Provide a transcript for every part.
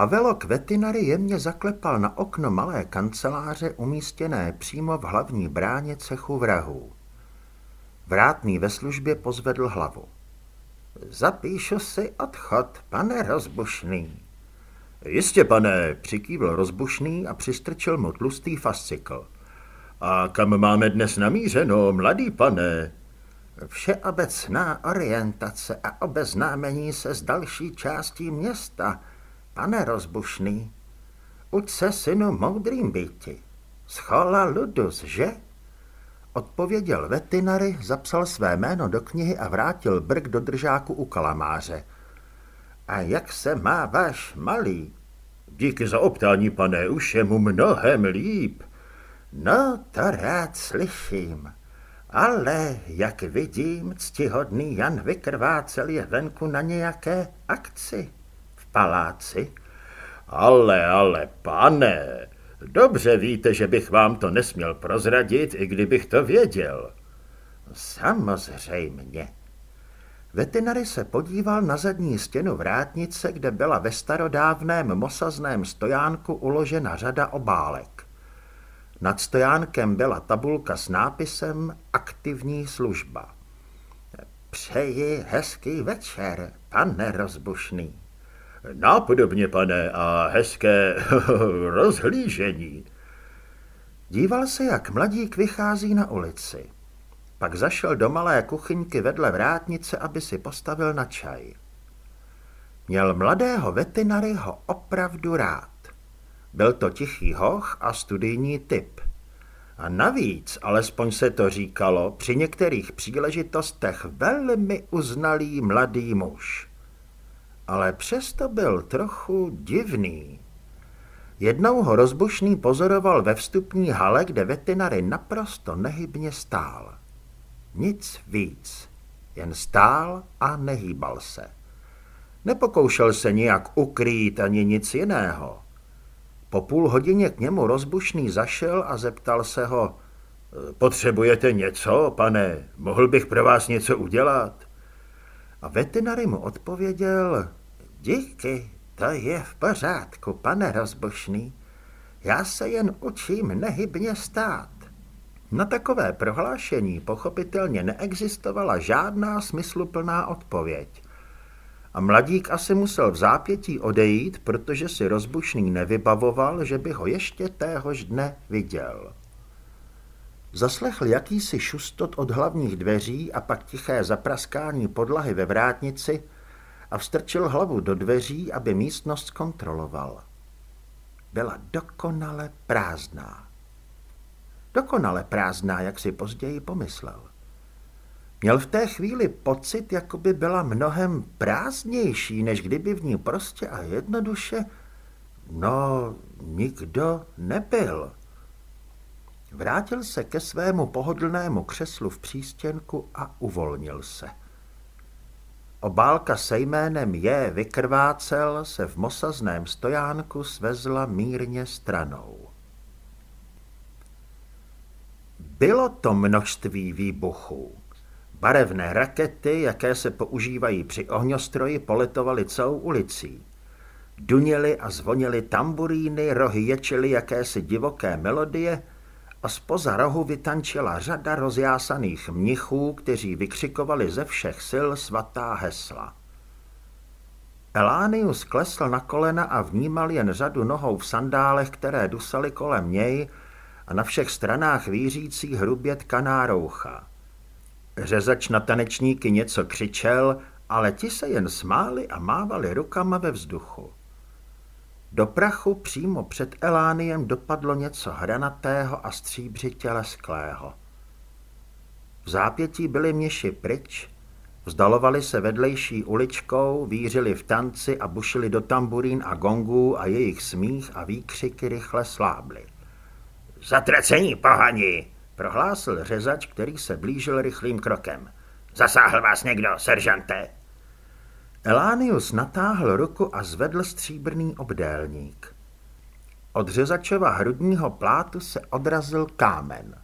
Havelo Kvetinary jemně zaklepal na okno malé kanceláře umístěné přímo v hlavní bráně cechu vrahů. Vrátný ve službě pozvedl hlavu. Zapíšu si odchod, pane rozbušný. Jistě, pane, přikývl rozbušný a přistrčil mu tlustý fascikl. A kam máme dnes namířeno, mladý pane? Všeobecná orientace a obeznámení se s další částí města, pane rozbušný. Uč se synu moudrým býti. Schola ludus, že? Odpověděl veterinary, zapsal své jméno do knihy a vrátil brk do držáku u kalamáře. A jak se má váš malý? Díky za optání, pane, už je mu mnohem líp. No, to rád slyším. Ale, jak vidím, ctihodný Jan vykrvácel je venku na nějaké akci paláci. Ale, ale, pane, dobře víte, že bych vám to nesměl prozradit, i kdybych to věděl. Samozřejmě. Veterinary se podíval na zadní stěnu vrátnice, kde byla ve starodávném mosazném stojánku uložena řada obálek. Nad stojánkem byla tabulka s nápisem Aktivní služba. Přeji hezký večer, pane rozbušný. Nápodobně, pane, a hezké rozhlížení. Díval se, jak mladík vychází na ulici. Pak zašel do malé kuchyňky vedle vrátnice, aby si postavil na čaj. Měl mladého vetinaryho opravdu rád. Byl to tichý hoch a studijní typ. A navíc, alespoň se to říkalo, při některých příležitostech velmi uznalý mladý muž. Ale přesto byl trochu divný. Jednou ho rozbušný pozoroval ve vstupní hale, kde veterinary naprosto nehybně stál. Nic víc, jen stál a nehýbal se. Nepokoušel se nijak ukrýt ani nic jiného. Po půl hodině k němu rozbušný zašel a zeptal se ho, potřebujete něco, pane, mohl bych pro vás něco udělat? A veterinary mu odpověděl, díky, to je v pořádku, pane rozbušný, já se jen učím nehybně stát. Na takové prohlášení pochopitelně neexistovala žádná smysluplná odpověď. A mladík asi musel v zápětí odejít, protože si rozbušný nevybavoval, že by ho ještě téhož dne viděl. Zaslechl jakýsi šustot od hlavních dveří a pak tiché zapraskání podlahy ve vrátnici a vstrčil hlavu do dveří, aby místnost zkontroloval. Byla dokonale prázdná. Dokonale prázdná, jak si později pomyslel. Měl v té chvíli pocit, jako by byla mnohem prázdnější, než kdyby v ní prostě a jednoduše, no, nikdo nebyl. Vrátil se ke svému pohodlnému křeslu v přístěnku a uvolnil se. Obálka se jménem je vykrvácel se v mosazném stojánku svezla mírně stranou. Bylo to množství výbuchů. Barevné rakety, jaké se používají při ohňostroji, poletovaly celou ulicí. Duněly a zvonily tamburíny, rohy ječily jakési divoké melodie a spoza rohu vytančila řada rozjásaných mnichů, kteří vykřikovali ze všech sil svatá hesla. Elánius klesl na kolena a vnímal jen řadu nohou v sandálech, které dusaly kolem něj a na všech stranách vířící hrubě tkaná roucha. Řezač na tanečníky něco křičel, ale ti se jen smáli a mávali rukama ve vzduchu. Do prachu přímo před Elániem dopadlo něco hranatého a stříbřitě lesklého. V zápětí byli měši pryč, vzdalovali se vedlejší uličkou, vířili v tanci a bušili do tamburín a gongů a jejich smích a výkřiky rychle slábly. Zatracení pohani, prohlásil řezač, který se blížil rychlým krokem. Zasáhl vás někdo, seržante? Elánius natáhl ruku a zvedl stříbrný obdélník. Od řezačova hrudního plátu se odrazil kámen.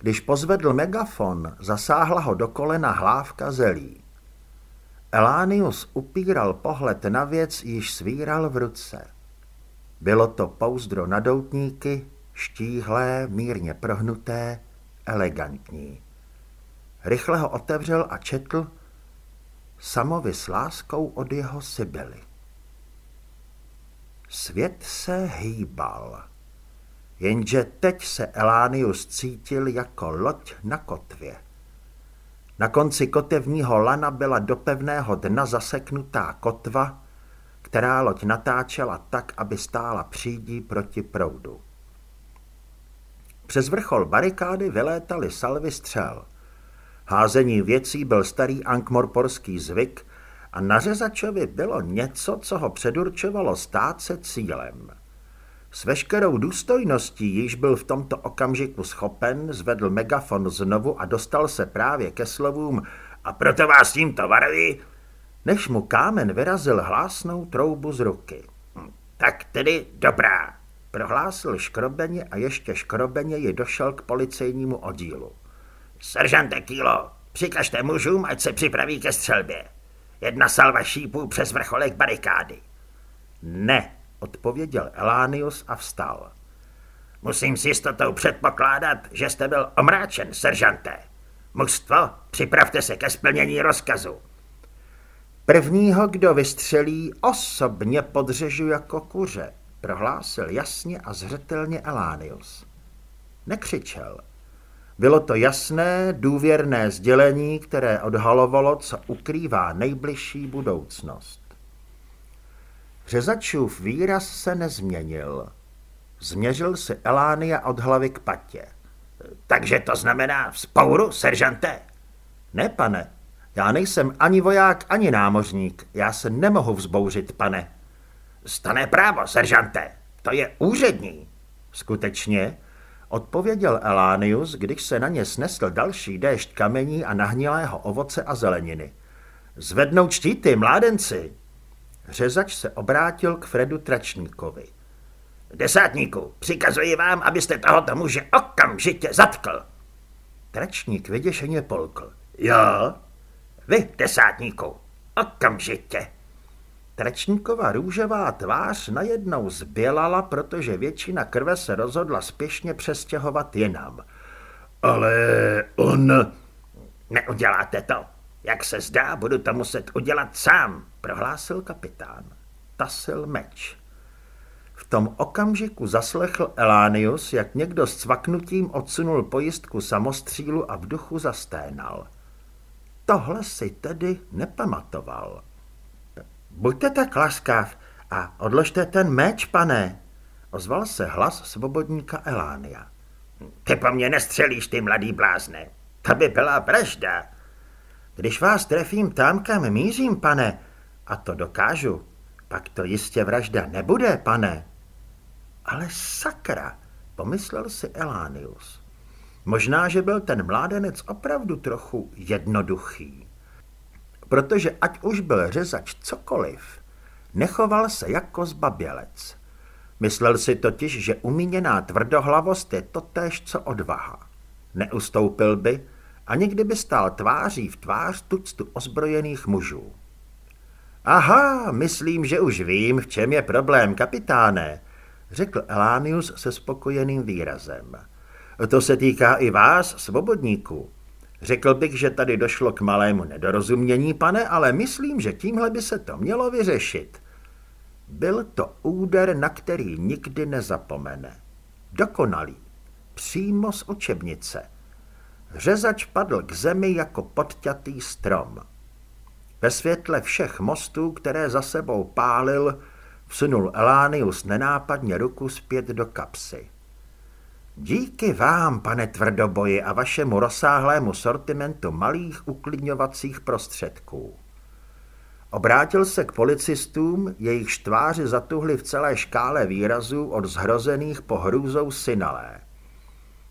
Když pozvedl megafon, zasáhla ho do kolena hlávka zelí. Elánius upíral pohled na věc, již svíral v ruce. Bylo to pouzdro na doutníky, štíhlé, mírně prohnuté, elegantní. Rychle ho otevřel a četl Samovi s láskou od jeho Sibily. Svět se hýbal, jenže teď se Elánius cítil jako loď na kotvě. Na konci kotevního lana byla do pevného dna zaseknutá kotva, která loď natáčela tak, aby stála přídí proti proudu. Přes vrchol barikády vylétaly salvy střel. Házení věcí byl starý ankmorporský zvyk a na řezačovi bylo něco, co ho předurčovalo stát se cílem. S veškerou důstojností již byl v tomto okamžiku schopen, zvedl megafon znovu a dostal se právě ke slovům a proto vás tímto varuji, než mu kámen vyrazil hlásnou troubu z ruky. Hm, tak tedy dobrá, prohlásil škrobeně a ještě škrobeně ji došel k policejnímu oddílu. Seržante Kýlo, přikažte mužům, ať se připraví ke střelbě. Jedna salva šípů přes vrcholek barikády. Ne, odpověděl Elánius a vstal. Musím s jistotou předpokládat, že jste byl omráčen, seržante. Mužstvo, připravte se ke splnění rozkazu. Prvního, kdo vystřelí, osobně podřežu jako kuře, prohlásil jasně a zřetelně Elánius. Nekřičel. Bylo to jasné, důvěrné sdělení, které odhalovalo, co ukrývá nejbližší budoucnost. Řezačův výraz se nezměnil. Změřil si Elánia od hlavy k patě. Takže to znamená vzpouru, seržante? Ne, pane. Já nejsem ani voják, ani námořník. Já se nemohu vzbouřit, pane. Stane právo, seržante. To je úřední. Skutečně? Odpověděl Elánius, když se na ně snesl další déšť kamení a nahnilého ovoce a zeleniny. Zvednou štíty, mládenci! Řezač se obrátil k Fredu Tračníkovi. Desátníku, přikazuji vám, abyste tohoto muže okamžitě zatkl. Tračník vyděšeně polkl. Jo? Vy, desátníku, okamžitě. Tračníkova růžová tvář najednou zbělala, protože většina krve se rozhodla spěšně přestěhovat jinam. Ale on... Neuděláte to. Jak se zdá, budu to muset udělat sám, prohlásil kapitán. Tasil meč. V tom okamžiku zaslechl Elánius, jak někdo s cvaknutím odsunul pojistku samostřílu a v duchu zasténal. Tohle si tedy nepamatoval. Buďte tak laskav a odložte ten meč, pane, ozval se hlas svobodníka Elánia. Ty po mně nestřelíš, ty mladý blázne. To by byla vražda. Když vás trefím tam, kam mířím, pane, a to dokážu, pak to jistě vražda nebude, pane. Ale sakra, pomyslel si Elánius. Možná, že byl ten mládenec opravdu trochu jednoduchý. Protože ať už byl řezač cokoliv, nechoval se jako zbabělec. Myslel si totiž, že umíněná tvrdohlavost je totéž, co odvaha. Neustoupil by, ani kdyby stál tváří v tvář tuctu ozbrojených mužů. Aha, myslím, že už vím, v čem je problém, kapitáne, řekl Elánius se spokojeným výrazem. To se týká i vás, svobodníků. Řekl bych, že tady došlo k malému nedorozumění, pane, ale myslím, že tímhle by se to mělo vyřešit. Byl to úder, na který nikdy nezapomene. Dokonalý. Přímo z učebnice. Řezač padl k zemi jako podťatý strom. Ve světle všech mostů, které za sebou pálil, vsunul Elánius nenápadně ruku zpět do kapsy. Díky vám, pane tvrdoboji, a vašemu rozsáhlému sortimentu malých uklidňovacích prostředků. Obrátil se k policistům, jejich tváři zatuhly v celé škále výrazů od zhrozených po hrůzou synalé.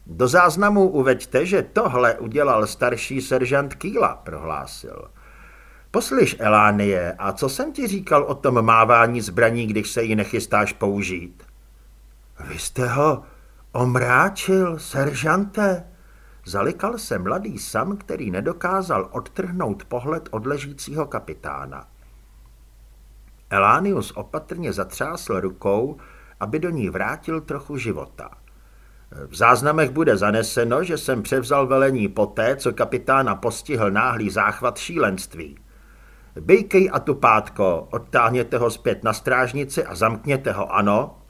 Do záznamu uveďte, že tohle udělal starší seržant Kýla, prohlásil. Poslyš, Elánie, a co jsem ti říkal o tom mávání zbraní, když se ji nechystáš použít? Vy jste ho omráčil, seržante? zalikal se mladý sam, který nedokázal odtrhnout pohled od ležícího kapitána. Elánius opatrně zatřásl rukou, aby do ní vrátil trochu života. V záznamech bude zaneseno, že jsem převzal velení poté, co kapitána postihl náhlý záchvat šílenství. Bejkej a tu pátko, odtáhněte ho zpět na strážnici a zamkněte ho, ano?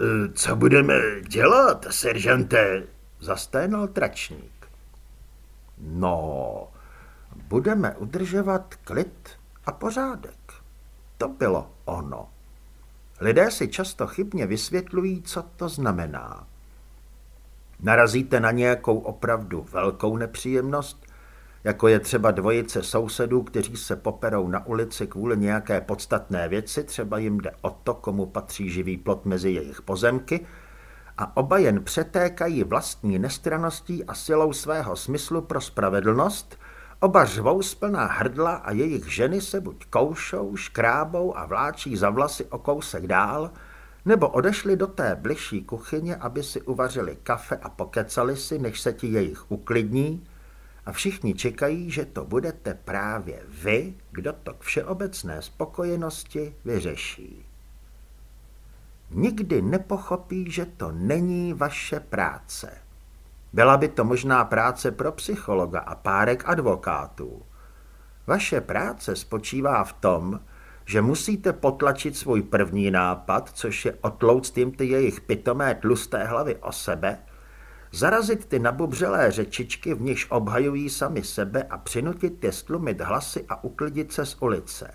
E, co budeme dělat, seržante? Zasténal tračník. No, budeme udržovat klid a pořádek. To bylo ono. Lidé si často chybně vysvětlují, co to znamená. Narazíte na nějakou opravdu velkou nepříjemnost, jako je třeba dvojice sousedů, kteří se poperou na ulici kvůli nějaké podstatné věci, třeba jim jde o to, komu patří živý plot mezi jejich pozemky, a oba jen přetékají vlastní nestraností a silou svého smyslu pro spravedlnost, oba řvou z plná hrdla a jejich ženy se buď koušou, škrábou a vláčí za vlasy o kousek dál, nebo odešli do té bližší kuchyně, aby si uvařili kafe a pokecali si, než se ti jejich uklidní, a všichni čekají, že to budete právě vy, kdo to k všeobecné spokojenosti vyřeší. Nikdy nepochopí, že to není vaše práce. Byla by to možná práce pro psychologa a párek advokátů. Vaše práce spočívá v tom, že musíte potlačit svůj první nápad, což je otlouct jim ty jejich pitomé tlusté hlavy o sebe, zarazit ty nabubřelé řečičky, v nichž obhajují sami sebe a přinutit je stlumit hlasy a uklidit se z ulice.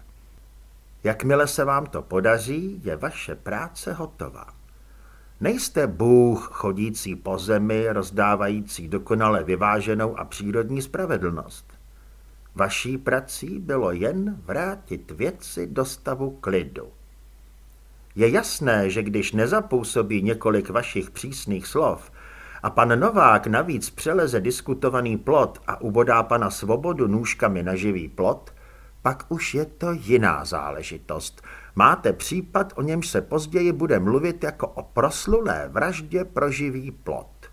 Jakmile se vám to podaří, je vaše práce hotová. Nejste Bůh chodící po zemi, rozdávající dokonale vyváženou a přírodní spravedlnost. Vaší prací bylo jen vrátit věci do stavu klidu. Je jasné, že když nezapůsobí několik vašich přísných slov a pan Novák navíc přeleze diskutovaný plot a ubodá pana Svobodu nůžkami na živý plot, pak už je to jiná záležitost. Máte případ, o němž se později bude mluvit jako o proslulé vraždě pro živý plot.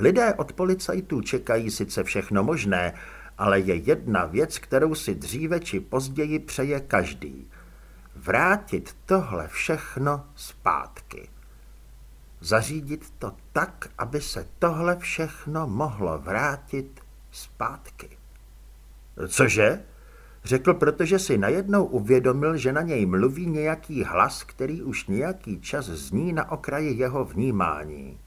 Lidé od policajtů čekají sice všechno možné, ale je jedna věc, kterou si dříve či později přeje každý. Vrátit tohle všechno zpátky. Zařídit to tak, aby se tohle všechno mohlo vrátit zpátky. Cože? Řekl, protože si najednou uvědomil, že na něj mluví nějaký hlas, který už nějaký čas zní na okraji jeho vnímání.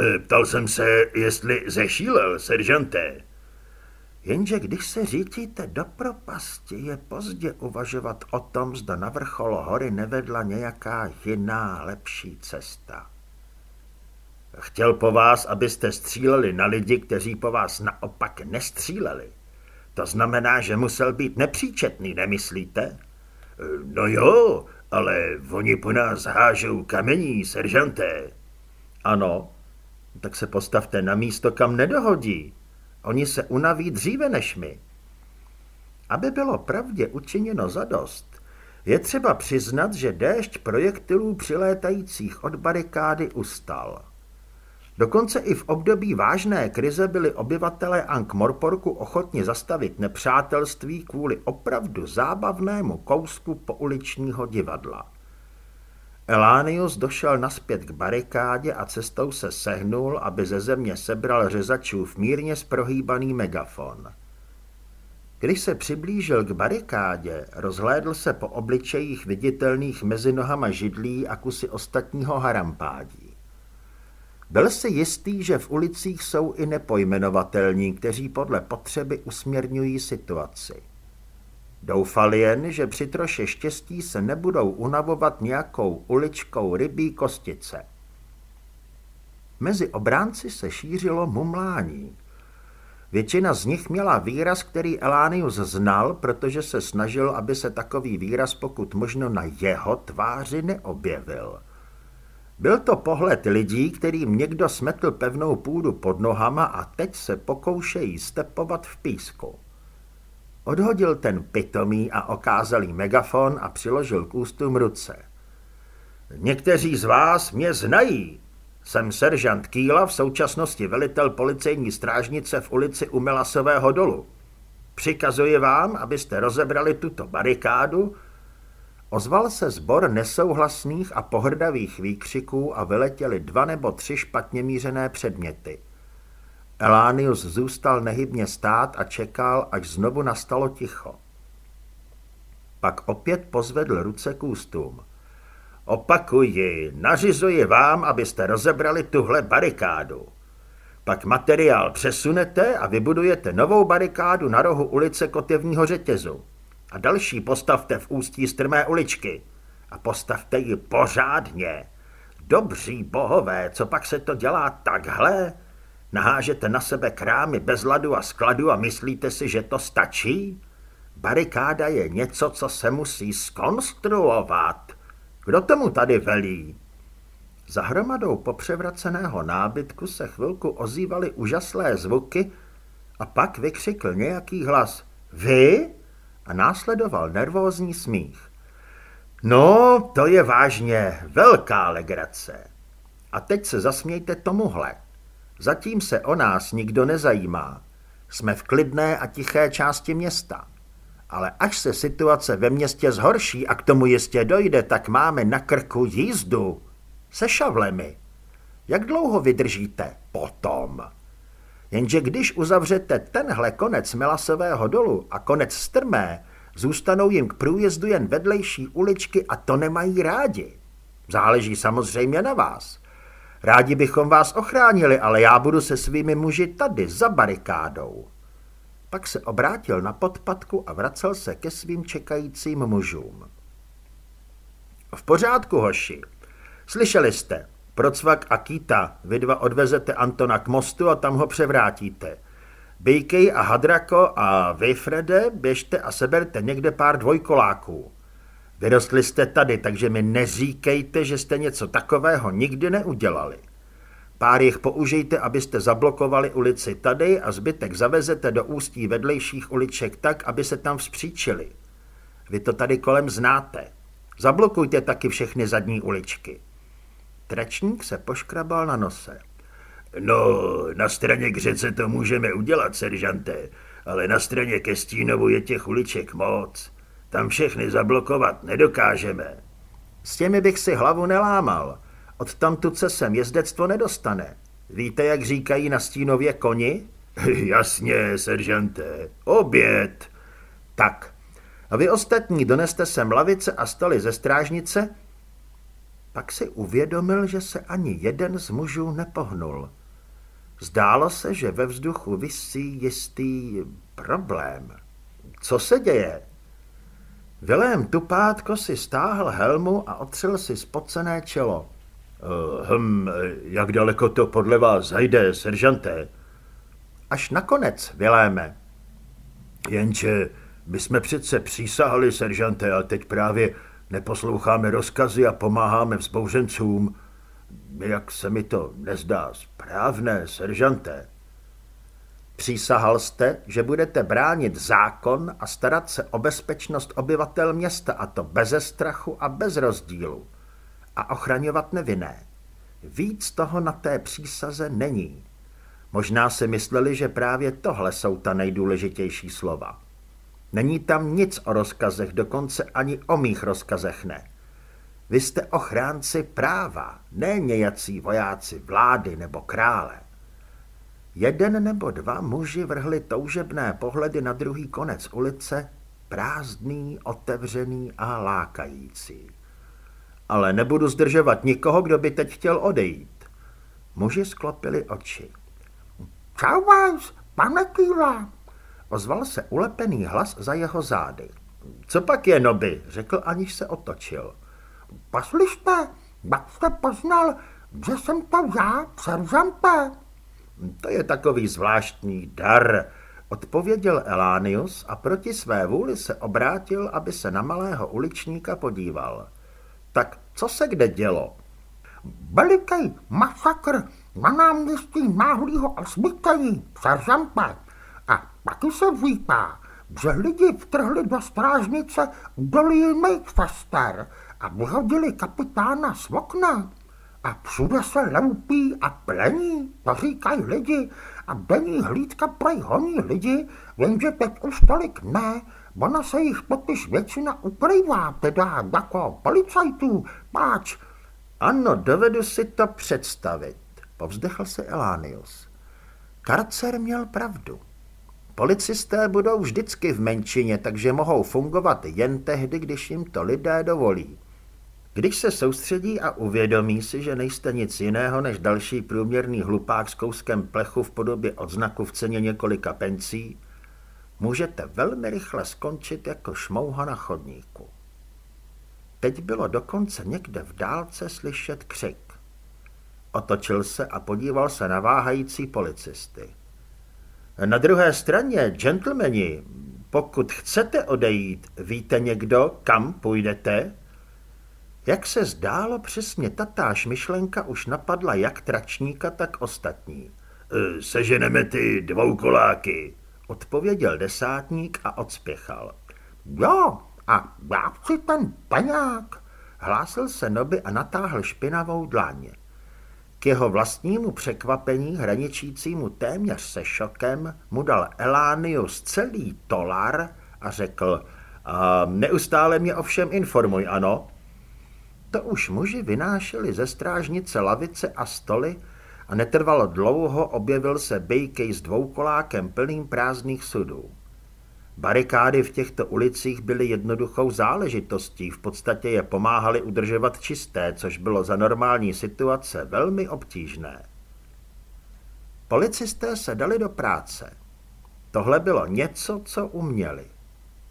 E, ptal jsem se, jestli zešílel, seržante. Jenže když se řítíte do propasti, je pozdě uvažovat o tom, zda na vrchol hory nevedla nějaká jiná, lepší cesta. Chtěl po vás, abyste stříleli na lidi, kteří po vás naopak nestříleli. To znamená, že musel být nepříčetný, nemyslíte? No jo, ale oni po nás hážou kamení, seržanté. Ano, tak se postavte na místo, kam nedohodí. Oni se unaví dříve než my. Aby bylo pravdě učiněno zadost, je třeba přiznat, že déšť projektilů přilétajících od barikády ustal. Dokonce i v období vážné krize byli obyvatelé Ankh-Morporku ochotni zastavit nepřátelství kvůli opravdu zábavnému kousku pouličního divadla. Elánius došel naspět k barikádě a cestou se sehnul, aby ze země sebral řezačův mírně sprohýbaný megafon. Když se přiblížil k barikádě, rozhlédl se po obličejích viditelných mezi nohama židlí a kusy ostatního harampádí. Byl si jistý, že v ulicích jsou i nepojmenovatelní, kteří podle potřeby usměrňují situaci. Doufal jen, že při troše štěstí se nebudou unavovat nějakou uličkou rybí kostice. Mezi obránci se šířilo mumlání. Většina z nich měla výraz, který Elánius znal, protože se snažil, aby se takový výraz pokud možno na jeho tváři neobjevil. Byl to pohled lidí, kterým někdo smetl pevnou půdu pod nohama a teď se pokoušejí stepovat v písku. Odhodil ten pitomý a okázalý megafon a přiložil k ústům ruce. Někteří z vás mě znají. Jsem seržant Kýla, v současnosti velitel policejní strážnice v ulici u Melasového dolu. Přikazuji vám, abyste rozebrali tuto barikádu. Ozval se zbor nesouhlasných a pohrdavých výkřiků a vyletěly dva nebo tři špatně mířené předměty. Elánius zůstal nehybně stát a čekal, až znovu nastalo ticho. Pak opět pozvedl ruce k ústům. Opakuji, nařizuji vám, abyste rozebrali tuhle barikádu. Pak materiál přesunete a vybudujete novou barikádu na rohu ulice Kotevního řetězu. A další postavte v ústí strmé uličky. A postavte ji pořádně. Dobří bohové, co pak se to dělá takhle? Nahážete na sebe krámy bez ladu a skladu a myslíte si, že to stačí? Barikáda je něco, co se musí skonstruovat. Kdo tomu tady velí? Za hromadou popřevraceného nábytku se chvilku ozývaly úžaslé zvuky a pak vykřikl nějaký hlas. Vy? A následoval nervózní smích. No, to je vážně velká legrace. A teď se zasmějte tomuhle. Zatím se o nás nikdo nezajímá. Jsme v klidné a tiché části města. Ale až se situace ve městě zhorší a k tomu jistě dojde, tak máme na krku jízdu. Se šavlemi. Jak dlouho vydržíte? Potom. Jenže když uzavřete tenhle konec Melasového dolu a konec strmé, zůstanou jim k průjezdu jen vedlejší uličky a to nemají rádi. Záleží samozřejmě na vás. Rádi bychom vás ochránili, ale já budu se svými muži tady, za barikádou. Pak se obrátil na podpadku a vracel se ke svým čekajícím mužům. V pořádku, hoši. Slyšeli jste, Procvak a Kýta, vy dva odvezete Antona k mostu a tam ho převrátíte. Bejkej a Hadrako a vy, Frede, běžte a seberte někde pár dvojkoláků. Vyrostli jste tady, takže mi neříkejte, že jste něco takového nikdy neudělali. Pár jich použijte, abyste zablokovali ulici tady a zbytek zavezete do ústí vedlejších uliček tak, aby se tam vzpříčili. Vy to tady kolem znáte. Zablokujte taky všechny zadní uličky. Tračník se poškrabal na nose. No, na straně k řece to můžeme udělat, seržante, ale na straně ke Stínovu je těch uliček moc. Tam všechny zablokovat nedokážeme. S těmi bych si hlavu nelámal. Od tamtud se sem jezdectvo nedostane. Víte, jak říkají na Stínově koni? Jasně, seržante. Oběd. Tak. A vy ostatní doneste sem lavice a stoly ze strážnice? Pak si uvědomil, že se ani jeden z mužů nepohnul. Zdálo se, že ve vzduchu visí jistý problém. Co se děje? Vilém Tupátko si stáhl helmu a otřel si spocené čelo. Uh, hm, jak daleko to podle vás zajde, seržanté? Až nakonec, Viléme. Jenže my jsme přece přísahali, seržanté, a teď právě neposloucháme rozkazy a pomáháme vzbouřencům. Jak se mi to nezdá správné, seržanté. Přísahal jste, že budete bránit zákon a starat se o bezpečnost obyvatel města, a to beze strachu a bez rozdílu. A ochraňovat nevinné. Víc toho na té přísaze není. Možná si mysleli, že právě tohle jsou ta nejdůležitější slova. Není tam nic o rozkazech, dokonce ani o mých rozkazech ne. Vy jste ochránci práva, ne nějací vojáci vlády nebo krále. Jeden nebo dva muži vrhli toužebné pohledy na druhý konec ulice, prázdný, otevřený a lákající. Ale nebudu zdržovat nikoho, kdo by teď chtěl odejít. Muži sklopili oči. Čau vás, pane Kýla, ozval se ulepený hlas za jeho zády. Co pak je, Noby, řekl, aniž se otočil. Poslyšte, jak jste poznal, že jsem to já, seržante? To je takový zvláštní dar, odpověděl Elánius a proti své vůli se obrátil, aby se na malého uličníka podíval. Tak co se kde dělo? Veliký masakr na náměstí náhlýho a zbytení, seržante. Taky se říká, že lidi vtrhli do strážnice dolí Makefester a vyhodili kapitána z okna. a všude se loupí a plení, to říkají lidi, a denní hlídka prej honí lidi, jenže teď už tolik ne, ona se jich totiž většina ukrývá, teda jako policajtů, páč. Ano, dovedu si to představit, povzdechl se Elánius. Karcer měl pravdu. Policisté budou vždycky v menšině, takže mohou fungovat jen tehdy, když jim to lidé dovolí. Když se soustředí a uvědomí si, že nejste nic jiného než další průměrný hlupák s kouskem plechu v podobě odznaku v ceně několika pencí, můžete velmi rychle skončit jako šmouha na chodníku. Teď bylo dokonce někde v dálce slyšet křik. Otočil se a podíval se na váhající policisty. Na druhé straně, gentlemani, pokud chcete odejít, víte někdo, kam půjdete? Jak se zdálo, přesně tatáž myšlenka už napadla jak tračníka, tak ostatní. E, seženeme ty dvoukoláky, odpověděl desátník a odspěchal. Jo, a já ten peňák, hlásil se Noby a natáhl špinavou dlaně. K jeho vlastnímu překvapení, hraničícímu téměř se šokem, mu dal Elánius celý tolar a řekl, a neustále mě ovšem informuj, ano? To už muži vynášeli ze strážnice lavice a stoly a netrvalo dlouho objevil se Bejkej s dvoukolákem plným prázdných sudů. Barikády v těchto ulicích byly jednoduchou záležitostí, v podstatě je pomáhali udržovat čisté, což bylo za normální situace velmi obtížné. Policisté se dali do práce. Tohle bylo něco, co uměli.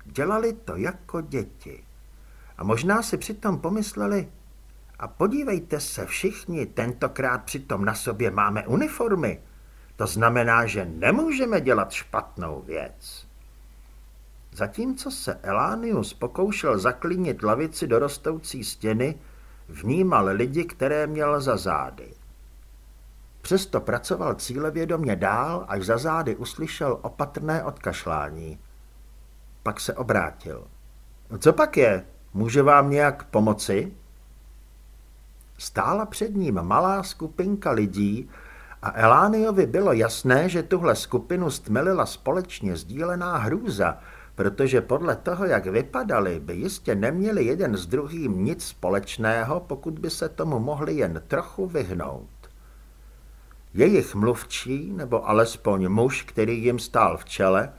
Dělali to jako děti. A možná si přitom pomysleli, a podívejte se všichni, tentokrát přitom na sobě máme uniformy. To znamená, že nemůžeme dělat špatnou věc. Zatímco se Elánius pokoušel zaklínit lavici do rostoucí stěny, vnímal lidi, které měl za zády. Přesto pracoval cílevědomě dál, až za zády uslyšel opatrné odkašlání. Pak se obrátil. Co pak je? Může vám nějak pomoci? Stála před ním malá skupinka lidí a Elániovi bylo jasné, že tuhle skupinu stmelila společně sdílená hrůza, protože podle toho, jak vypadali, by jistě neměli jeden s druhým nic společného, pokud by se tomu mohli jen trochu vyhnout. Jejich mluvčí, nebo alespoň muž, který jim stál v čele,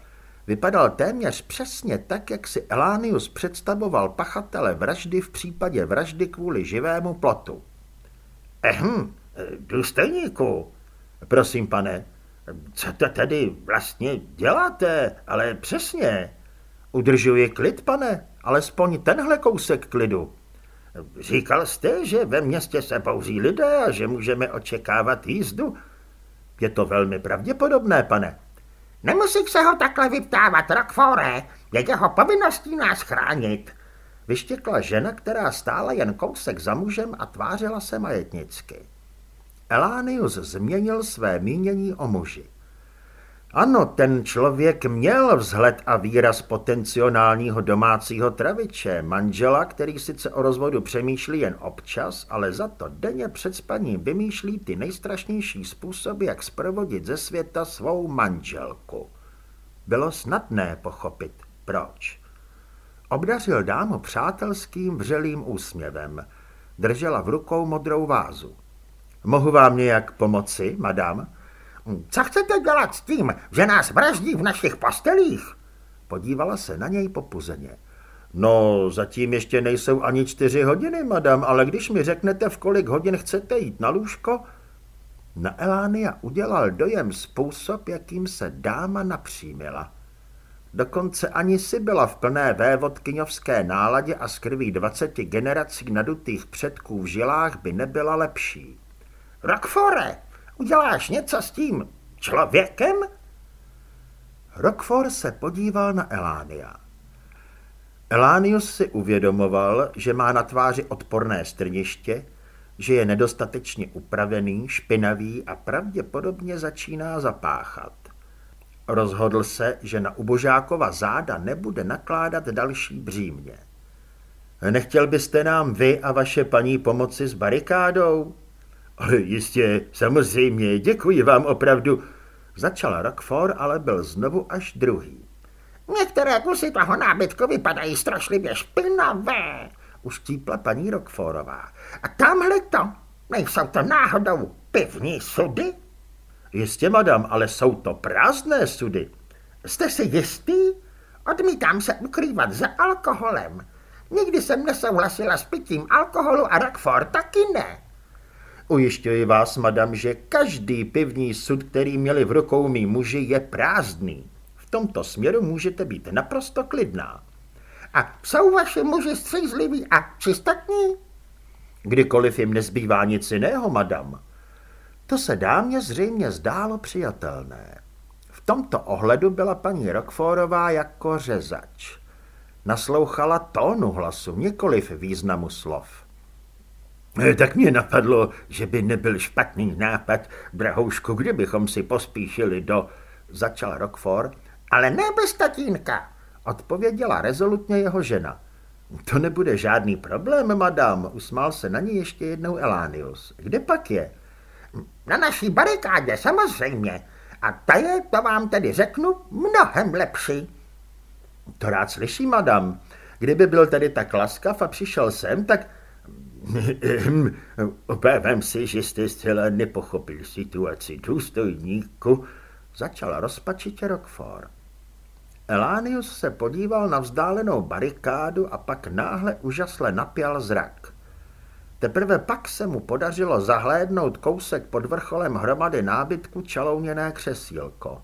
vypadal téměř přesně tak, jak si Elánius představoval pachatele vraždy v případě vraždy kvůli živému plotu. Ehm, důstojníku, prosím pane, co to tedy vlastně děláte, ale přesně? Udržuji klid, pane, alespoň tenhle kousek klidu. Říkal jste, že ve městě se bouří lidé a že můžeme očekávat jízdu? Je to velmi pravděpodobné, pane. Nemusí se ho takhle vyptávat, Rockfore. Je jeho povinností nás chránit. Vyštěkla žena, která stála jen kousek za mužem a tvářila se majetnicky. Elánius změnil své mínění o muži. Ano, ten člověk měl vzhled a výraz potenciálního domácího traviče, manžela, který sice o rozvodu přemýšlí jen občas, ale za to denně před spaním vymýšlí ty nejstrašnější způsoby, jak zprovodit ze světa svou manželku. Bylo snadné pochopit, proč. Obdařil dámu přátelským vřelým úsměvem. Držela v rukou modrou vázu. Mohu vám nějak pomoci, madam? Co chcete dělat s tím, že nás vraždí v našich postelích? Podívala se na něj popuzeně. No, zatím ještě nejsou ani čtyři hodiny, madam, ale když mi řeknete, v kolik hodin chcete jít na lůžko... Na Elánia udělal dojem způsob, jakým se dáma napřímila. Dokonce ani si byla v plné vévodkyňovské náladě a z krví dvaceti generací nadutých předků v žilách by nebyla lepší. Rockfore, uděláš něco s tím člověkem? Rockford se podíval na Elánia. Elánius si uvědomoval, že má na tváři odporné strniště, že je nedostatečně upravený, špinavý a pravděpodobně začíná zapáchat. Rozhodl se, že na ubožákova záda nebude nakládat další břímě. Nechtěl byste nám vy a vaše paní pomoci s barikádou? Jistě, samozřejmě, děkuji vám opravdu. Začal Rockford, ale byl znovu až druhý. Některé kusy toho nábytku vypadají strašlivě špinavé, uštípla paní Rockfordová. A tamhle to, nejsou to náhodou pivní sudy? Jistě, madam, ale jsou to prázdné sudy. Jste si jistý? Odmítám se ukrývat za alkoholem. Nikdy jsem nesouhlasila s pitím alkoholu a Rockford taky ne. Ujišťuji vás, madam, že každý pivní sud, který měli v rukou mý muži, je prázdný. V tomto směru můžete být naprosto klidná. A jsou vaše muži střízliví a čistatní? Kdykoliv jim nezbývá nic jiného, madam. To se dámě zřejmě zdálo přijatelné. V tomto ohledu byla paní Rockfordová jako řezač. Naslouchala tónu hlasu, nikoliv významu slov. Eh, tak mě napadlo, že by nebyl špatný nápad, drahoušku, kdybychom si pospíšili do... Začal Rockford. Ale ne bez tatínka, odpověděla rezolutně jeho žena. To nebude žádný problém, madam, usmál se na ní ještě jednou Elánius. Kde pak je? Na naší barikádě, samozřejmě. A ta je, to vám tedy řeknu, mnohem lepší. To rád slyší, madam. Kdyby byl tady tak laskav a přišel sem, tak... Obávám si, že jste zcela nepochopil situaci důstojníku, začal rozpačitě Rockford. Elánius se podíval na vzdálenou barikádu a pak náhle úžasle napěl zrak. Teprve pak se mu podařilo zahlédnout kousek pod vrcholem hromady nábytku čalouněné křesílko.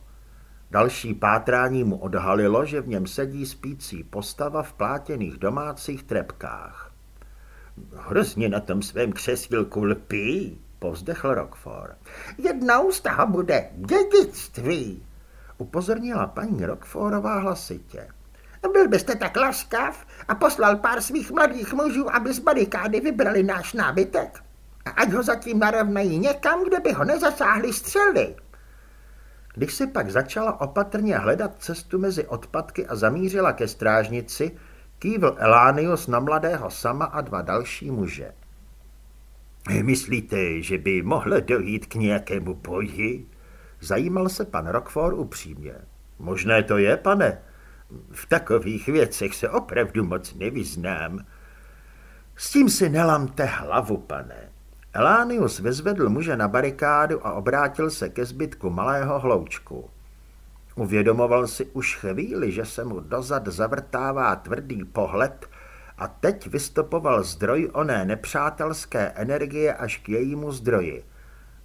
Další pátrání mu odhalilo, že v něm sedí spící postava v plátěných domácích trepkách. Hrozně na tom svém křesílku lpí, povzdechl Rockford. Jednou z toho bude dědictví, upozornila paní Rockfordová hlasitě. Byl byste tak laskav a poslal pár svých mladých mužů, aby z barikády vybrali náš nábytek. A ať ho zatím narovnají někam, kde by ho nezasáhly střely. Když si pak začala opatrně hledat cestu mezi odpadky a zamířila ke strážnici, kývl Elánius na mladého sama a dva další muže. Myslíte, že by mohlo dojít k nějakému boji? Zajímal se pan Rockford upřímně. Možné to je, pane. V takových věcech se opravdu moc nevyznám. S tím si nelamte hlavu, pane. Elánius vyzvedl muže na barikádu a obrátil se ke zbytku malého hloučku. Uvědomoval si už chvíli, že se mu dozad zavrtává tvrdý pohled a teď vystopoval zdroj oné nepřátelské energie až k jejímu zdroji.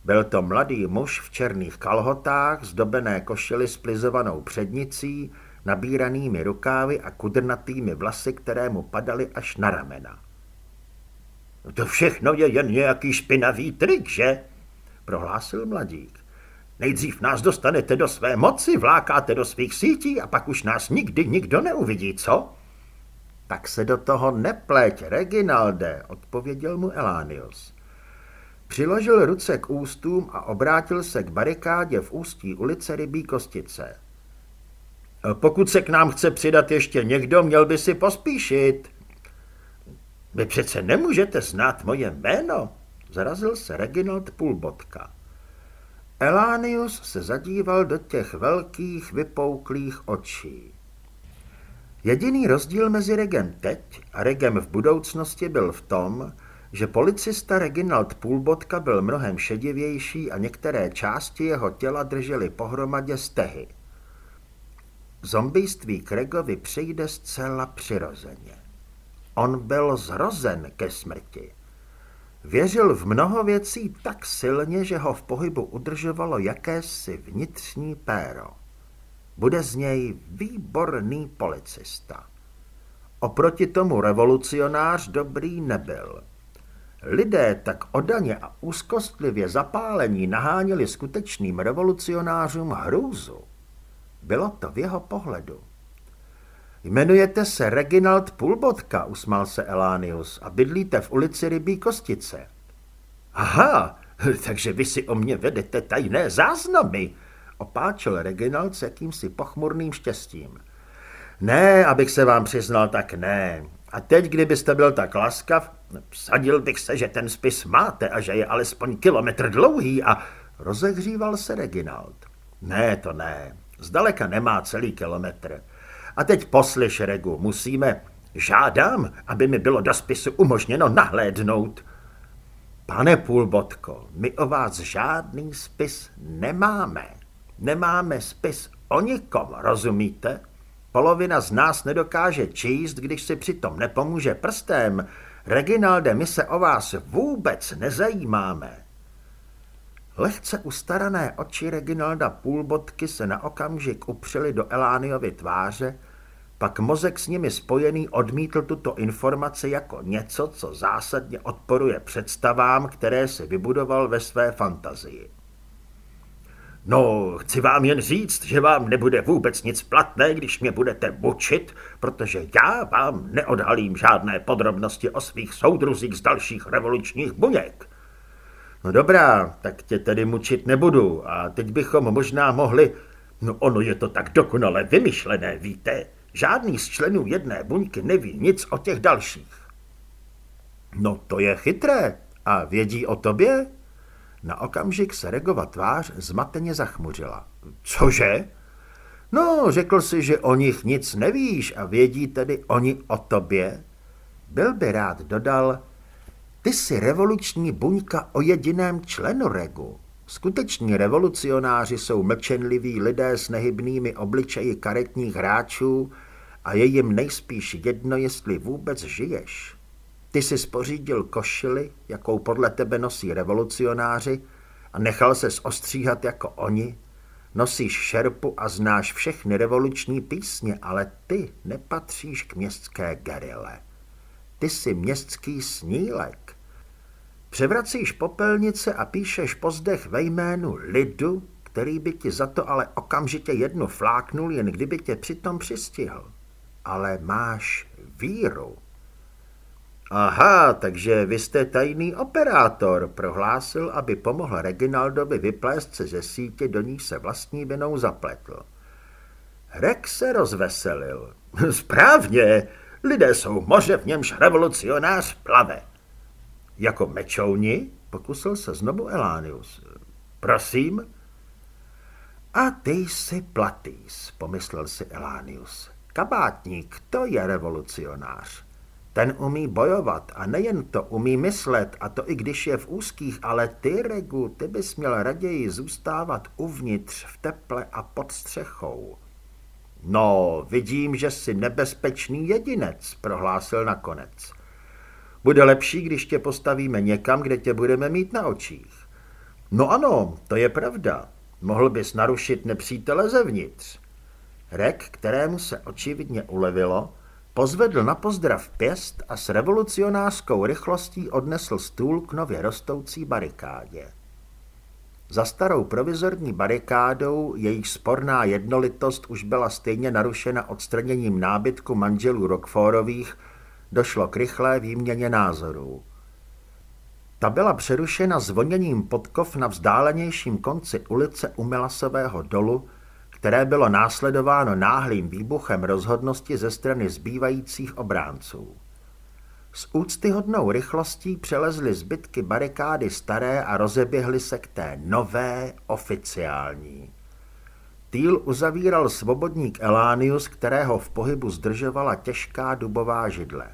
Byl to mladý muž v černých kalhotách, zdobené košily s plizovanou přednicí, nabíranými rukávy a kudrnatými vlasy, které mu padaly až na ramena. To všechno je jen nějaký špinavý trik, že? Prohlásil mladík. Nejdřív nás dostanete do své moci, vlákáte do svých sítí a pak už nás nikdy nikdo neuvidí, co? Tak se do toho nepleť, Reginalde, odpověděl mu Elánius. Přiložil ruce k ústům a obrátil se k barikádě v ústí ulice Rybí Kostice. Pokud se k nám chce přidat ještě někdo, měl by si pospíšit. Vy přece nemůžete znát moje jméno, zarazil se Reginald Pulbotka. Elánius se zadíval do těch velkých vypouklých očí. Jediný rozdíl mezi Regem teď a Regem v budoucnosti byl v tom, že policista Reginald Půlbotka byl mnohem šedivější a některé části jeho těla držely pohromadě stehy. Zombijství Kregovi přijde zcela přirozeně. On byl zrozen ke smrti. Věřil v mnoho věcí tak silně, že ho v pohybu udržovalo jakési vnitřní péro. Bude z něj výborný policista. Oproti tomu revolucionář dobrý nebyl. Lidé tak odaně a úzkostlivě zapálení naháněli skutečným revolucionářům hrůzu. Bylo to v jeho pohledu. Jmenujete se Reginald Pulbotka, usmál se Elánius, a bydlíte v ulici Rybí Kostice. Aha, takže vy si o mě vedete tajné záznamy, opáčil Reginald s jakýmsi pochmurným štěstím. Ne, abych se vám přiznal, tak ne, A teď, kdybyste byl tak laskav, vsadil bych se, že ten spis máte a že je alespoň kilometr dlouhý a rozehříval se Reginald. Ne, to ne. Zdaleka nemá celý kilometr. A teď poslyš, Regu, musíme... Žádám, aby mi bylo do spisu umožněno nahlédnout. Pane Půlbotko, my o vás žádný spis nemáme. Nemáme spis o nikom, rozumíte? Polovina z nás nedokáže číst, když si přitom nepomůže prstem. Reginalde, my se o vás vůbec nezajímáme. Lehce ustarané oči Reginalda Půlbotky se na okamžik upřely do Elániovy tváře, pak mozek s nimi spojený odmítl tuto informaci jako něco, co zásadně odporuje představám, které si vybudoval ve své fantazii. No, chci vám jen říct, že vám nebude vůbec nic platné, když mě budete mučit, protože já vám neodhalím žádné podrobnosti o svých soudruzích z dalších revolučních buněk. No dobrá, tak tě tedy mučit nebudu a teď bychom možná mohli... No ono je to tak dokonale vymyšlené, víte? Žádný z členů jedné buňky neví nic o těch dalších. No to je chytré. A vědí o tobě? Na okamžik se Regova tvář zmateně zachmuřila. Cože? No, řekl si, že o nich nic nevíš a vědí tedy oni o tobě? Byl by rád dodal, ty jsi revoluční buňka o jediném členu Regu. Skuteční revolucionáři jsou mlčenliví lidé s nehybnými obličeji karetních hráčů a je jim nejspíš jedno, jestli vůbec žiješ. Ty jsi spořídil košili, jakou podle tebe nosí revolucionáři a nechal se ostříhat jako oni. Nosíš šerpu a znáš všechny revoluční písně, ale ty nepatříš k městské gerile. Ty jsi městský snílek. Převracíš popelnice a píšeš pozdech ve jménu lidu, který by ti za to ale okamžitě jednu fláknul, jen kdyby tě přitom přistihl. Ale máš víru. Aha, takže vy jste tajný operátor, prohlásil, aby pomohl Reginaldovi vyplést se ze sítě, do ní se vlastní vinou zapletl. Rex se rozveselil. Správně, lidé jsou moře, v němž revolucionář plave. Jako mečouni? Pokusil se znovu Elánius. Prosím? A ty jsi Platýs, pomyslel si Elánius. Kabátník, to je revolucionář. Ten umí bojovat a nejen to umí myslet, a to i když je v úzkých, ale ty, Regu, ty bys měl raději zůstávat uvnitř, v teple a pod střechou. No, vidím, že jsi nebezpečný jedinec, prohlásil nakonec. Bude lepší, když tě postavíme někam, kde tě budeme mít na očích. No ano, to je pravda. Mohl bys narušit nepřítele zevnitř. Rek, kterému se očividně ulevilo, pozvedl na pozdrav pěst a s revolucionářskou rychlostí odnesl stůl k nově rostoucí barikádě. Za starou provizorní barikádou jejich sporná jednolitost už byla stejně narušena odstraněním nábytku manželů Rockforových, došlo k rychlé výměně názorů. Ta byla přerušena zvoněním podkov na vzdálenějším konci ulice u Milasového dolu, které bylo následováno náhlým výbuchem rozhodnosti ze strany zbývajících obránců. S úctyhodnou rychlostí přelezly zbytky barikády staré a rozeběhly se k té nové, oficiální. Týl uzavíral svobodník Elánius, kterého v pohybu zdržovala těžká dubová židle.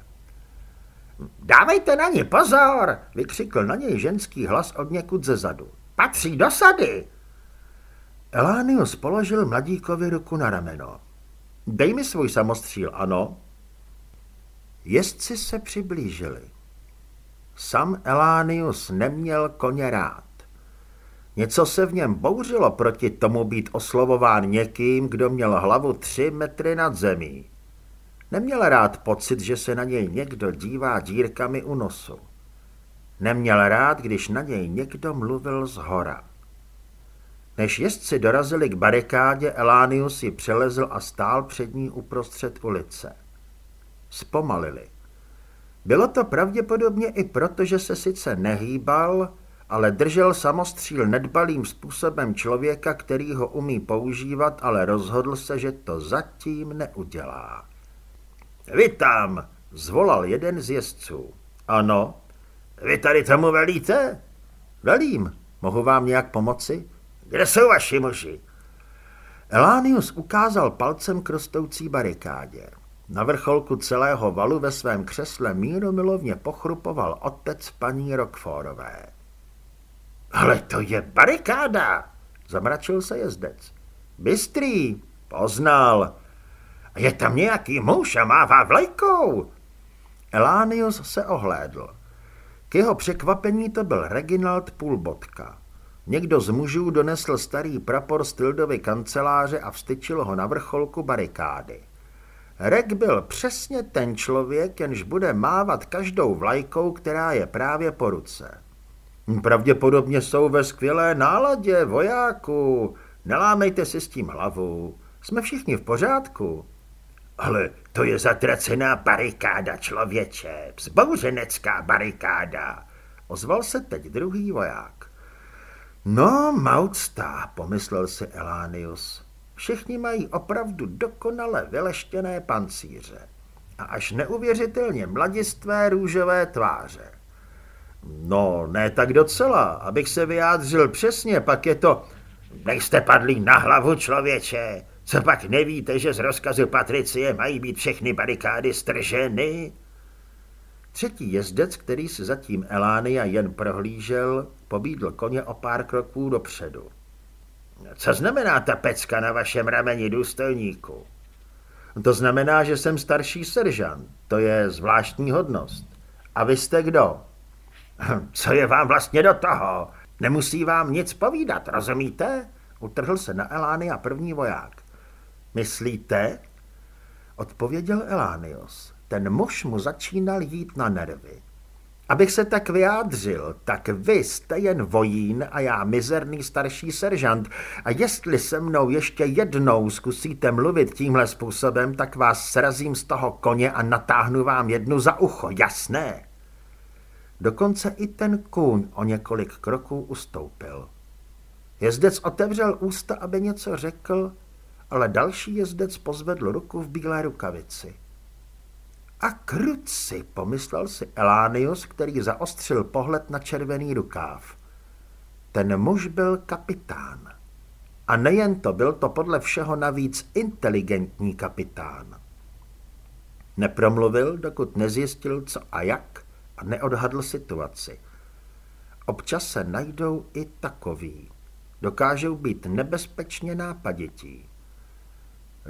Dávejte na ně pozor, vykřikl na něj ženský hlas od někud zezadu. Patří do sady. Elánius položil mladíkovi ruku na rameno. Dej mi svůj samostříl, ano? Jezdci se přiblížili. Sam Elánius neměl koně rád. Něco se v něm bouřilo proti tomu být oslovován někým, kdo měl hlavu tři metry nad zemí. Neměl rád pocit, že se na něj někdo dívá dírkami u nosu. Neměl rád, když na něj někdo mluvil z hora. Než jezdci dorazili k barikádě, Elánius ji přelezl a stál před ní uprostřed ulice. Zpomalili. Bylo to pravděpodobně i proto, že se sice nehýbal, ale držel samostříl nedbalým způsobem člověka, který ho umí používat, ale rozhodl se, že to zatím neudělá. Vítám, Zvolal jeden z jezdců. Ano. Vy tady tomu velíte? Velím. Mohu vám nějak pomoci? Kde jsou vaši muži? Elánius ukázal palcem k rostoucí barikádě. Na vrcholku celého valu ve svém křesle míromilovně pochrupoval otec paní Rockforové. Ale to je barikáda, zamračil se jezdec. Bystrý, poznal. Je tam nějaký muž a mává vlajkou. Elánius se ohlédl. K jeho překvapení to byl Reginald Půlbotka. Někdo z mužů donesl starý prapor z kanceláře a vstyčil ho na vrcholku barikády. Rek byl přesně ten člověk, jenž bude mávat každou vlajkou, která je právě po ruce. Pravděpodobně jsou ve skvělé náladě, vojáku. Nelámejte si s tím hlavu. Jsme všichni v pořádku. Ale to je zatracená barikáda, člověče. Vzbouřenecká barikáda. Ozval se teď druhý voják. No, maucta, pomyslel si Elánius. Všichni mají opravdu dokonale vyleštěné pancíře a až neuvěřitelně mladistvé růžové tváře. No, ne tak docela, abych se vyjádřil přesně, pak je to... Nejste padlí na hlavu, člověče. Co pak nevíte, že z rozkazu Patricie mají být všechny barikády strženy? Třetí jezdec, který si zatím Elánia jen prohlížel, pobídl koně o pár kroků dopředu. Co znamená ta pecka na vašem rameni, důstojníku? To znamená, že jsem starší seržant. To je zvláštní hodnost. A vy jste kdo? Co je vám vlastně do toho? Nemusí vám nic povídat, rozumíte? Utrhl se na Elánia první voják. Myslíte? Odpověděl Elánios. Ten muž mu začínal jít na nervy. Abych se tak vyjádřil, tak vy jste jen vojín a já mizerný starší seržant a jestli se mnou ještě jednou zkusíte mluvit tímhle způsobem, tak vás srazím z toho koně a natáhnu vám jednu za ucho, jasné? Dokonce i ten kůň o několik kroků ustoupil. Jezdec otevřel ústa, aby něco řekl, ale další jezdec pozvedl ruku v bílé rukavici. A kruci, pomyslel si Elánius, který zaostřil pohled na červený rukáv. Ten muž byl kapitán. A nejen to, byl to podle všeho navíc inteligentní kapitán. Nepromluvil, dokud nezjistil, co a jak, a neodhadl situaci. Občas se najdou i takový. Dokážou být nebezpečně nápadití.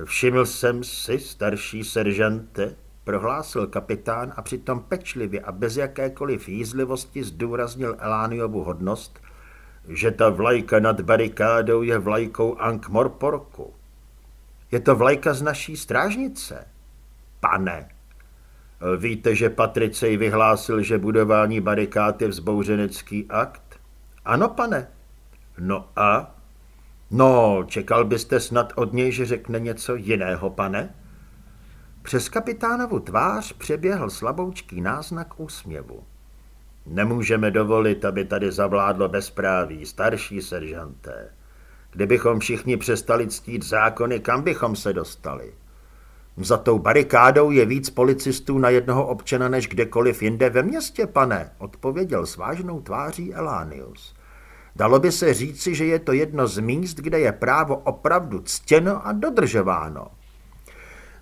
Všiml jsem si, starší seržante, prohlásil kapitán a přitom pečlivě a bez jakékoliv jízlivosti zdůraznil Elániovu hodnost, že ta vlajka nad barikádou je vlajkou Ankh-Morporku. Je to vlajka z naší strážnice. Pane, víte, že Patricej vyhlásil, že budování barikád je vzbouřenecký akt? Ano, pane. No a? No, čekal byste snad od něj, že řekne něco jiného, pane? Přes kapitánovu tvář přeběhl slaboučký náznak úsměvu. Nemůžeme dovolit, aby tady zavládlo bezpráví, starší seržanté. Kdybychom všichni přestali ctít zákony, kam bychom se dostali? Za tou barikádou je víc policistů na jednoho občana než kdekoliv jinde ve městě, pane, odpověděl s vážnou tváří Elánius. Dalo by se říci, že je to jedno z míst, kde je právo opravdu ctěno a dodržováno.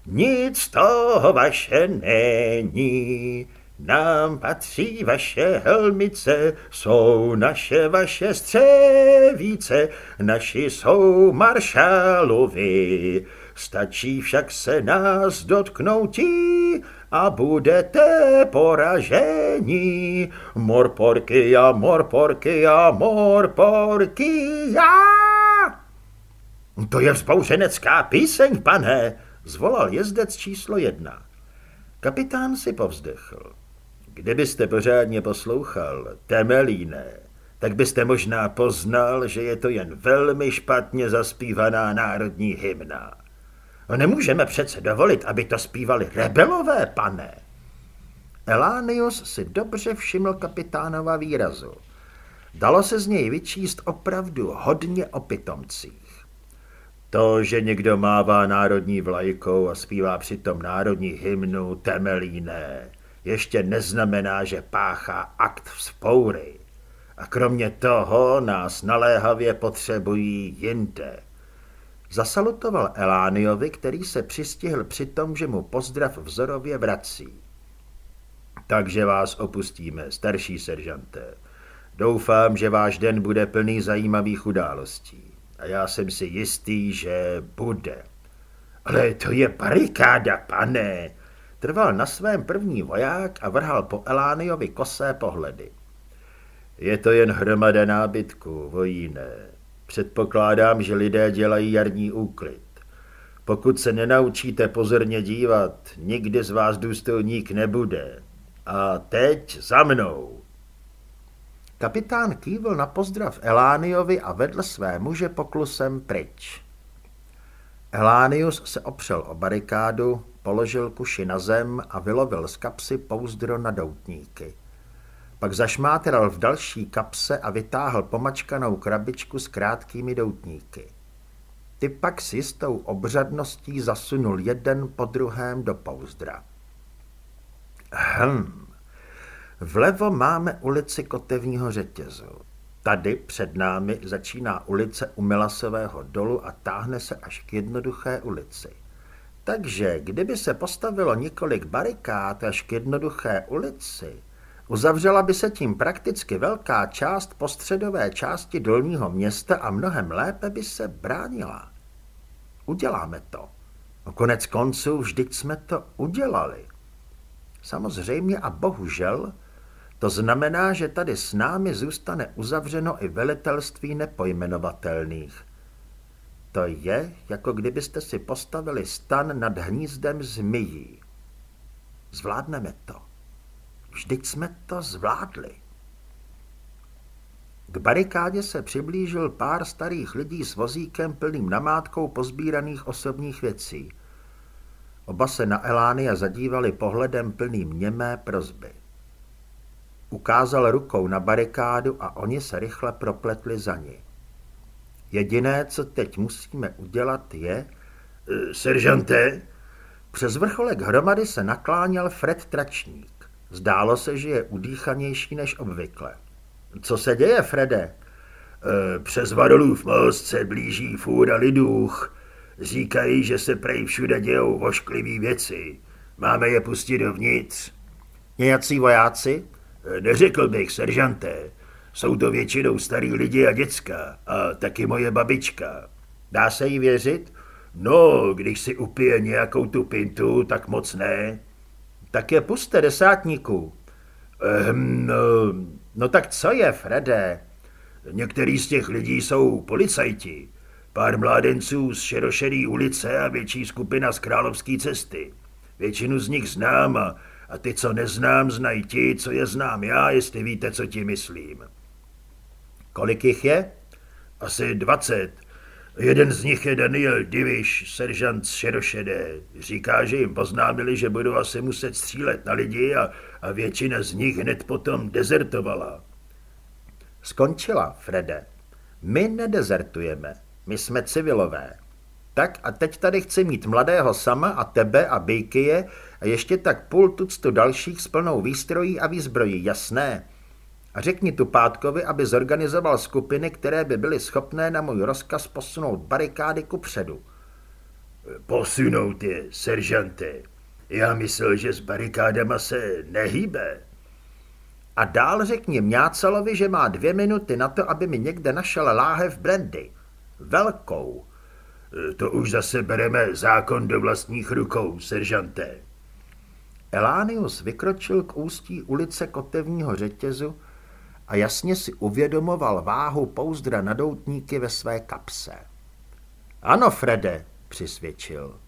Nic toho vaše není, nám patří vaše helmice, jsou naše vaše střevíce, naši jsou maršálovi. Stačí však se nás dotknoutí a budete poražení. Morporky a morporky a morporky já. To je vzbouřenecká píseň, pane, zvolal jezdec číslo jedna. Kapitán si povzdechl. Kdybyste pořádně poslouchal, temelíne, tak byste možná poznal, že je to jen velmi špatně zaspívaná národní hymna. No nemůžeme přece dovolit, aby to zpívali rebelové, pane. Elánius si dobře všiml kapitánova výrazu. Dalo se z něj vyčíst opravdu hodně o pitomcích. To, že někdo mává národní vlajkou a zpívá přitom národní hymnu, temelí ne. Ještě neznamená, že páchá akt vzpoury. A kromě toho nás naléhavě potřebují jinde. Zasalutoval Elániovi, který se přistihl při tom, že mu pozdrav vzorově vrací. Takže vás opustíme, starší seržante. Doufám, že váš den bude plný zajímavých událostí. A já jsem si jistý, že bude. Ale to je barikáda, pane. Trval na svém první voják a vrhal po Elániovi kosé pohledy. Je to jen hromada nábytku, vojíne. Předpokládám, že lidé dělají jarní úklid. Pokud se nenaučíte pozorně dívat, nikdy z vás důstojník nebude. A teď za mnou. Kapitán kývl na pozdrav Elániovi a vedl své muže poklusem pryč. Elánius se opřel o barikádu, položil kuši na zem a vylovil z kapsy pouzdro na doutníky. Pak zašmátral v další kapse a vytáhl pomačkanou krabičku s krátkými doutníky. Ty pak s jistou obřadností zasunul jeden po druhém do pouzdra. Hm, vlevo máme ulici Kotevního řetězu. Tady před námi začíná ulice u Milasového dolu a táhne se až k jednoduché ulici. Takže kdyby se postavilo několik barikád až k jednoduché ulici, Uzavřela by se tím prakticky velká část postředové části dolního města a mnohem lépe by se bránila. Uděláme to. No konec konců vždyť jsme to udělali. Samozřejmě a bohužel to znamená, že tady s námi zůstane uzavřeno i velitelství nepojmenovatelných. To je, jako kdybyste si postavili stan nad hnízdem zmijí. Zvládneme to. Vždyť jsme to zvládli. K barikádě se přiblížil pár starých lidí s vozíkem plným namátkou pozbíraných osobních věcí. Oba se na Elánia zadívali pohledem plným němé prozby. Ukázal rukou na barikádu a oni se rychle propletli za ní. Jediné, co teď musíme udělat, je... Seržante? Přes vrcholek hromady se nakláněl Fred Tračník. Zdálo se, že je udýchanější než obvykle. Co se děje, Frede? E, přes Varolův most se blíží fůra lidůch. Říkají, že se prej všude dějou vošklivý věci. Máme je pustit dovnitř. Nějací vojáci? Neřekl bych, seržanté. Jsou to většinou starý lidi a děcka. A taky moje babička. Dá se jí věřit? No, když si upije nějakou tu pintu, tak moc ne. Tak je puste, desátníků. Ehm, no, no tak co je, Frede? Některý z těch lidí jsou policajti. Pár mládenců z šerošedý ulice a větší skupina z královské cesty. Většinu z nich znám a, a ty, co neznám, znají ti, co je znám já, jestli víte, co ti myslím. Kolik jich je? Asi dvacet. Jeden z nich je Daniel Diviš, seržant z Šerošedé. Říká, že jim poznámili, že budou asi muset střílet na lidi a, a většina z nich hned potom dezertovala. Skončila, Frede. My nedezertujeme, my jsme civilové. Tak a teď tady chci mít mladého sama a tebe a Bejkyje a ještě tak půl tuctu dalších s plnou výstrojí a výzbrojí, jasné? A řekni tu Pátkovi, aby zorganizoval skupiny, které by byly schopné na můj rozkaz posunout barikády ku předu. Posunout je, seržante. Já myslel, že s barikádama se nehýbe. A dál řekni Mňácelovi, že má dvě minuty na to, aby mi někde našel láhev brandy. Velkou. To už zase bereme zákon do vlastních rukou, seržante. Elánius vykročil k ústí ulice Kotevního řetězu, a jasně si uvědomoval váhu pouzdra na doutníky ve své kapse. Ano, Frede, přisvědčil,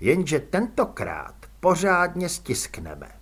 jenže tentokrát pořádně stiskneme.